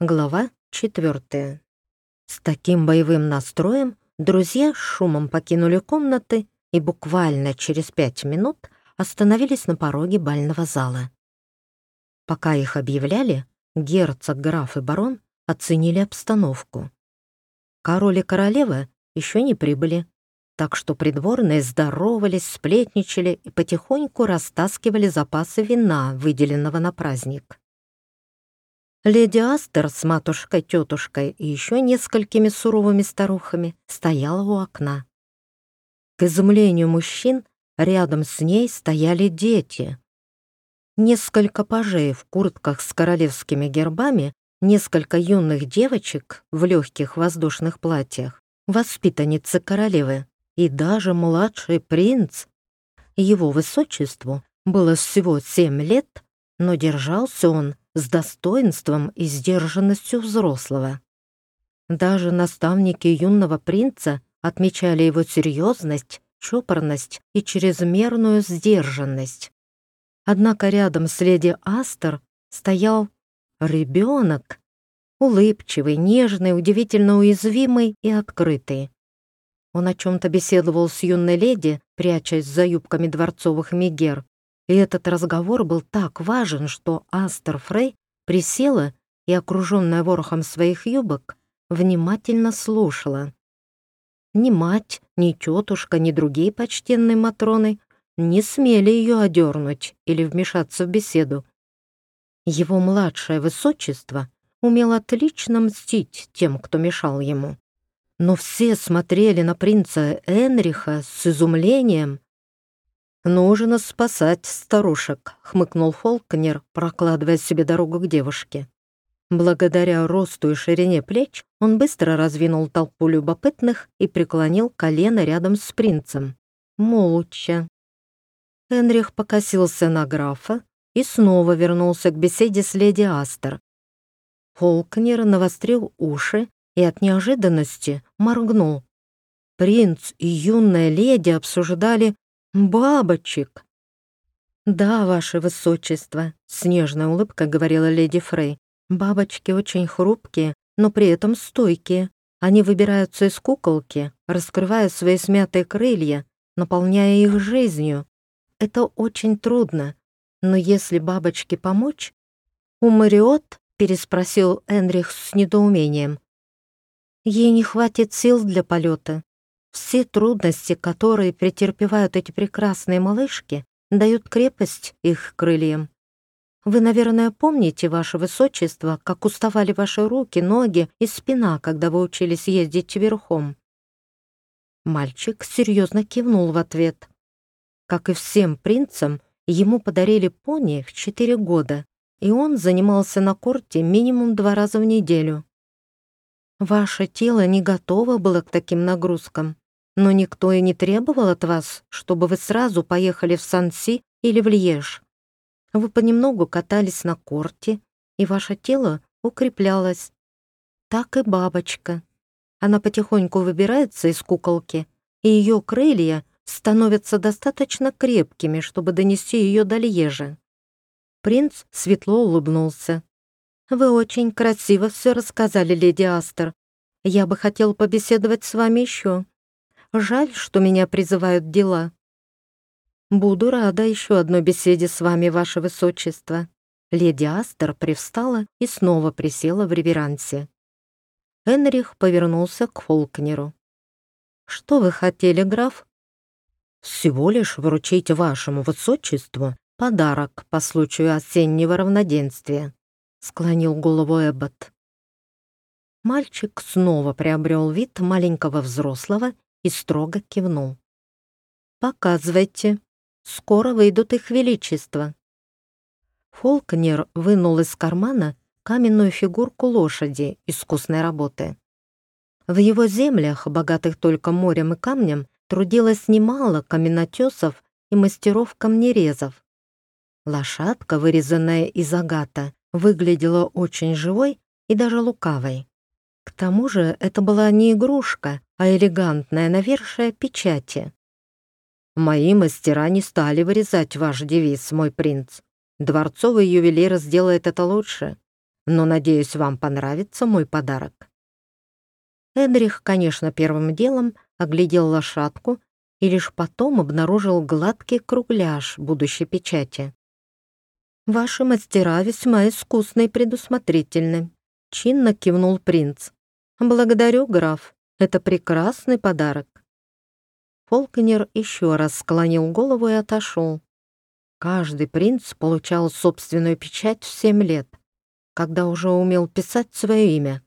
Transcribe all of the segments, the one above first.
Глава четвертая. С таким боевым настроем друзья с шумом покинули комнаты и буквально через пять минут остановились на пороге бального зала. Пока их объявляли, герцог, граф и барон оценили обстановку. Король и королева еще не прибыли, так что придворные здоровались, сплетничали и потихоньку растаскивали запасы вина, выделенного на праздник. Леди Астер с матушкой-тетушкой и еще несколькими суровыми старухами стояла у окна. К изумлению мужчин рядом с ней стояли дети. Несколько пажей в куртках с королевскими гербами, несколько юных девочек в легких воздушных платьях, воспитанницы королевы и даже младший принц. Его высочеству было всего семь лет, но держался он с достоинством и сдержанностью взрослого. Даже наставники юного принца отмечали его серьезность, чопорность и чрезмерную сдержанность. Однако рядом с леди Астер стоял ребенок, улыбчивый, нежный, удивительно уязвимый и открытый. Он о чем-то беседовал с юной леди, прячась за юбками дворцовых мигер, и этот разговор был так важен, что Астер Фрей присела и, окруженная ворохом своих юбок, внимательно слушала. Ни мать, ни тетушка, ни другие почтенные Матроны не смели ее одернуть или вмешаться в беседу. Его младшее высочество умел отлично мстить тем, кто мешал ему. Но все смотрели на принца Энриха с изумлением «Нужно спасать старушек», — хмыкнул Фолкнер, прокладывая себе дорогу к девушке. Благодаря росту и ширине плеч он быстро раздвинул толпу любопытных и преклонил колено рядом с принцем. Молча. Энрих покосился на графа и снова вернулся к беседе с леди Астер. Фолкнер навострил уши и от неожиданности моргнул. Принц и юная леди обсуждали «Бабочек!» «Да, ваше высочество», — с нежной улыбкой говорила леди Фрей. «Бабочки очень хрупкие, но при этом стойкие. Они выбираются из куколки, раскрывая свои смятые крылья, наполняя их жизнью. Это очень трудно, но если бабочке помочь...» «Умрет?» — переспросил Энрих с недоумением. «Ей не хватит сил для полета. Все трудности, которые претерпевают эти прекрасные малышки, дают крепость их крыльям. Вы, наверное, помните, ваше высочество, как уставали ваши руки, ноги и спина, когда вы учились ездить верхом. Мальчик серьезно кивнул в ответ. Как и всем принцам, ему подарили пони в четыре года, и он занимался на корте минимум два раза в неделю. Ваше тело не готово было к таким нагрузкам. Но никто и не требовал от вас, чтобы вы сразу поехали в Санси или в Льеж. Вы понемногу катались на корте, и ваше тело укреплялось. Так и бабочка. Она потихоньку выбирается из куколки, и ее крылья становятся достаточно крепкими, чтобы донести ее до Льежа. Принц светло улыбнулся. «Вы очень красиво все рассказали, леди Астер. Я бы хотел побеседовать с вами еще. Жаль, что меня призывают дела. Буду рада еще одной беседе с вами, ваше высочество. Леди Астер привстала и снова присела в реверансе. Энрих повернулся к Фолкнеру. «Что вы хотели, граф?» «Всего лишь вручить вашему высочеству подарок по случаю осеннего равноденствия», склонил голову Эббот. Мальчик снова приобрел вид маленького взрослого и строго кивнул. «Показывайте. Скоро выйдут их величество». Фолкнер вынул из кармана каменную фигурку лошади искусной работы. В его землях, богатых только морем и камнем, трудилось немало каменотесов и мастеров камнерезов. Лошадка, вырезанная из агата, выглядела очень живой и даже лукавой. К тому же это была не игрушка, а элегантная навершие печати. «Мои мастера не стали вырезать ваш девиз, мой принц. Дворцовый ювелир сделает это лучше. но, надеюсь, вам понравится мой подарок». Эдрих, конечно, первым делом оглядел лошадку и лишь потом обнаружил гладкий кругляш будущей печати. «Ваши мастера весьма искусны и предусмотрительны», — чинно кивнул принц. «Благодарю, граф, это прекрасный подарок». Фолкнер еще раз склонил голову и отошел. Каждый принц получал собственную печать в семь лет, когда уже умел писать свое имя.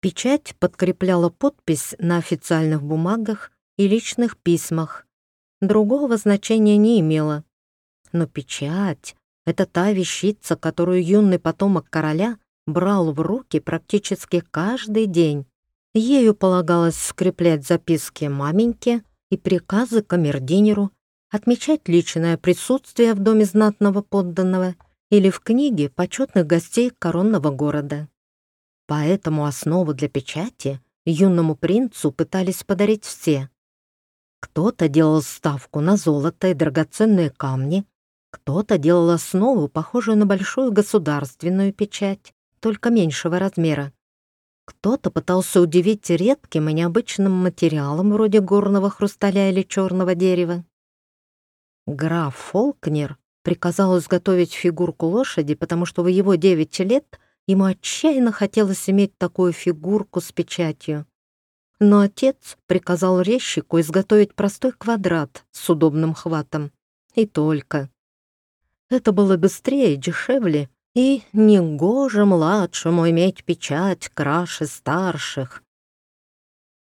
Печать подкрепляла подпись на официальных бумагах и личных письмах. Другого значения не имела. Но печать — это та вещица, которую юный потомок короля брал в руки практически каждый день. Ею полагалось скреплять записки маменьке и приказы камердинеру, отмечать личное присутствие в доме знатного подданного или в книге почетных гостей коронного города. Поэтому основу для печати юному принцу пытались подарить все. Кто-то делал ставку на золото и драгоценные камни, кто-то делал основу, похожую на большую государственную печать, только меньшего размера. Кто-то пытался удивить редким и необычным материалом вроде горного хрусталя или черного дерева. Граф Фолкнер приказал изготовить фигурку лошади, потому что в его девять лет ему отчаянно хотелось иметь такую фигурку с печатью. Но отец приказал резчику изготовить простой квадрат с удобным хватом. И только. Это было быстрее, дешевле, и негоже младшему иметь печать краше старших.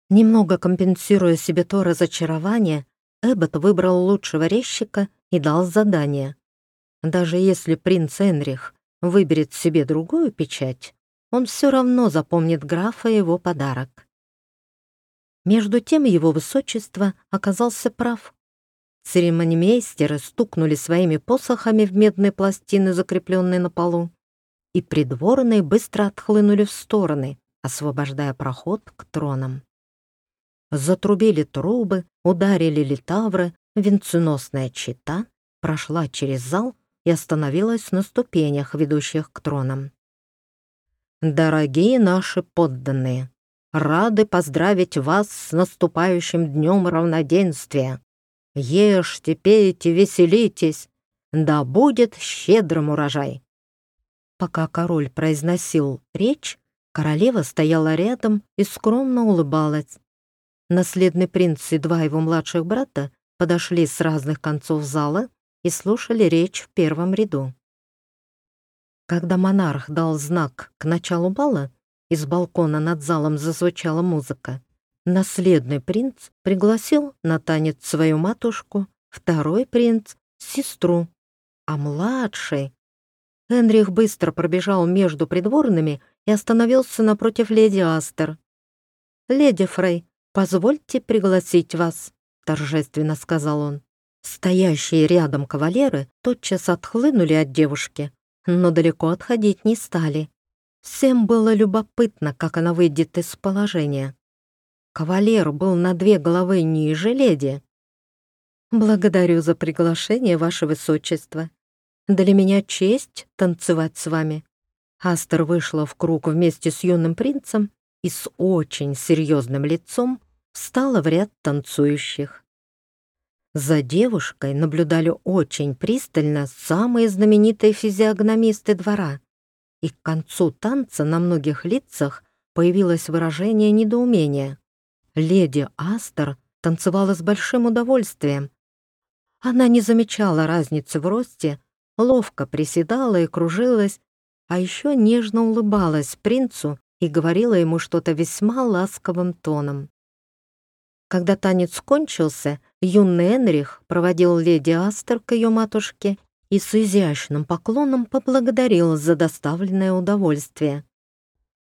Немного компенсируя себе то разочарование, Эббот выбрал лучшего резчика и дал задание. Даже если принц Энрих выберет себе другую печать, он все равно запомнит графа и его подарок. Между тем его высочество оказался прав. Церемонимейстеры стукнули своими посохами в медные пластины, закрепленные на полу, и придворные быстро отхлынули в стороны, освобождая проход к тронам. Затрубили трубы, ударили литавры, венценосная чита прошла через зал и остановилась на ступенях, ведущих к тронам. «Дорогие наши подданные!» рады поздравить вас с наступающим днем равноденствия. Ешьте, пейте, веселитесь, да будет щедрым урожай». Пока король произносил речь, королева стояла рядом и скромно улыбалась. Наследный принц и два его младших брата подошли с разных концов зала и слушали речь в первом ряду. Когда монарх дал знак к началу бала, из балкона над залом зазвучала музыка. Наследный принц пригласил на танец свою матушку, второй принц — сестру, а младший... Энрих быстро пробежал между придворными и остановился напротив леди Астер. «Леди Фрей, позвольте пригласить вас», — торжественно сказал он. Стоящие рядом кавалеры тотчас отхлынули от девушки, но далеко отходить не стали. Всем было любопытно, как она выйдет из положения. Кавалер был на две головы ниже леди. «Благодарю за приглашение, Ваше Высочество. Для меня честь танцевать с вами». Астер вышла в круг вместе с юным принцем и с очень серьезным лицом встала в ряд танцующих. За девушкой наблюдали очень пристально самые знаменитые физиогномисты двора и к концу танца на многих лицах появилось выражение недоумения. Леди Астер танцевала с большим удовольствием. Она не замечала разницы в росте, ловко приседала и кружилась, а еще нежно улыбалась принцу и говорила ему что-то весьма ласковым тоном. Когда танец кончился, юный Энрих проводил леди Астер к ее матушке и с изящным поклоном поблагодарил за доставленное удовольствие.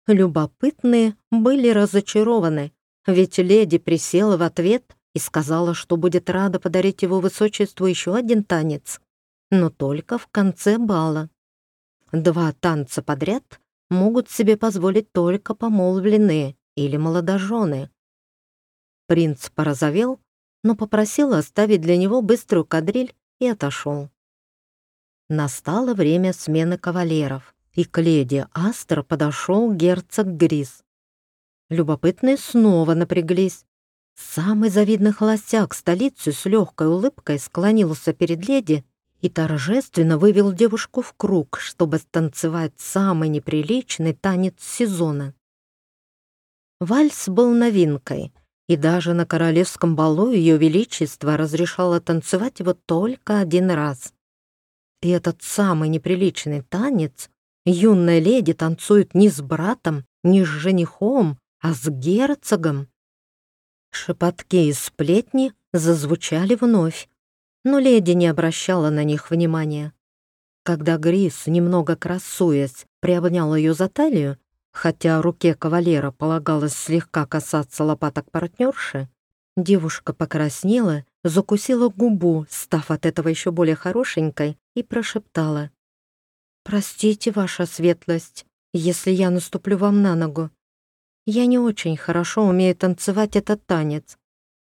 Любопытные были разочарованы, ведь леди присела в ответ и сказала, что будет рада подарить его высочеству еще один танец, но только в конце бала. Два танца подряд могут себе позволить только помолвленные или молодожены. Принц порозовел, но попросил оставить для него быструю кадриль и отошел. Настало время смены кавалеров, и к леди Астер подошел герцог Грис. Любопытные снова напряглись. Самый завидный холостяк столицы с легкой улыбкой склонился перед леди и торжественно вывел девушку в круг, чтобы станцевать самый неприличный танец сезона. Вальс был новинкой, и даже на королевском балу Ее Величество разрешало танцевать его только один раз. И этот самый неприличный танец юная леди танцует не с братом, не с женихом, а с герцогом. Шепотки и сплетни зазвучали вновь, но леди не обращала на них внимания. Когда Грис, немного красуясь, приобнял ее за талию, хотя руке кавалера полагалось слегка касаться лопаток партнерши, девушка покраснела, закусила губу, став от этого еще более хорошенькой, и прошептала. «Простите, ваша светлость, если я наступлю вам на ногу. Я не очень хорошо умею танцевать этот танец.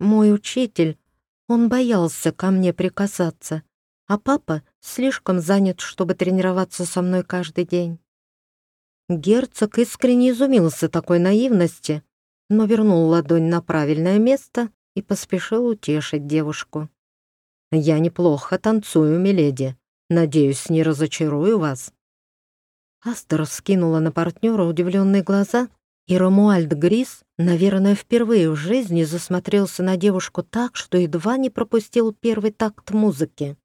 Мой учитель, он боялся ко мне прикасаться, а папа слишком занят, чтобы тренироваться со мной каждый день. Герцог искренне изумился такой наивности, но вернул ладонь на правильное место и поспешил утешить девушку. «Я неплохо танцую, миледи. Надеюсь, не разочарую вас». Астер скинула на партнера удивленные глаза и Ромуальд Грис, наверное, впервые в жизни засмотрелся на девушку так, что едва не пропустил первый такт музыки.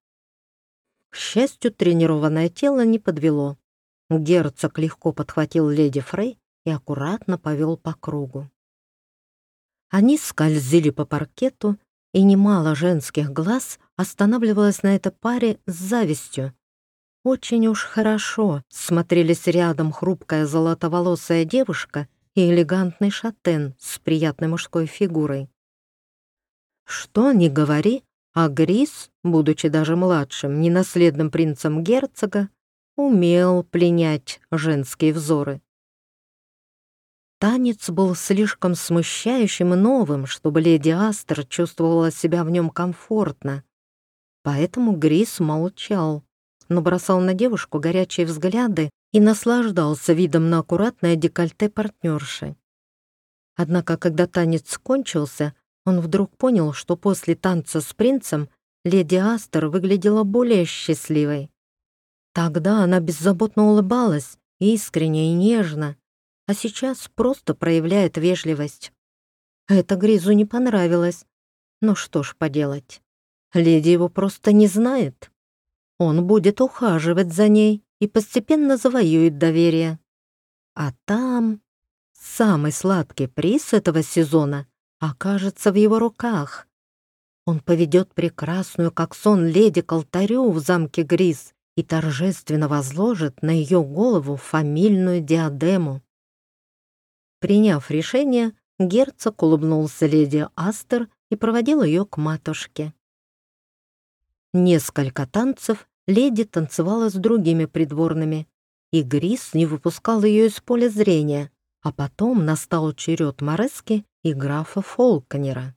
К счастью, тренированное тело не подвело. Герцог легко подхватил леди Фрей и аккуратно повел по кругу. Они скользили по паркету, и немало женских глаз останавливалось на этой паре с завистью. Очень уж хорошо смотрелись рядом хрупкая золотоволосая девушка и элегантный шатен с приятной мужской фигурой. Что ни говори, а Грис, будучи даже младшим, ненаследным принцем герцога, умел пленять женские взоры. Танец был слишком смущающим и новым, чтобы леди Астер чувствовала себя в нем комфортно. Поэтому Грис молчал, но бросал на девушку горячие взгляды и наслаждался видом на аккуратное декольте партнерши. Однако, когда танец кончился, он вдруг понял, что после танца с принцем леди Астер выглядела более счастливой. Тогда она беззаботно улыбалась, искренне и нежно, а сейчас просто проявляет вежливость. Это Гризу не понравилось. Ну что ж поделать, леди его просто не знает. Он будет ухаживать за ней, и постепенно завоюет доверие. А там самый сладкий приз этого сезона окажется в его руках. Он поведет прекрасную, как сон, леди к алтарю в замке Грис и торжественно возложит на ее голову фамильную диадему. Приняв решение, герцог улыбнулся леди Астер и проводил ее к матушке. Несколько танцев леди танцевала с другими придворными, и Грис не выпускал ее из поля зрения, а потом настал черед Морески и графа Фолкнера.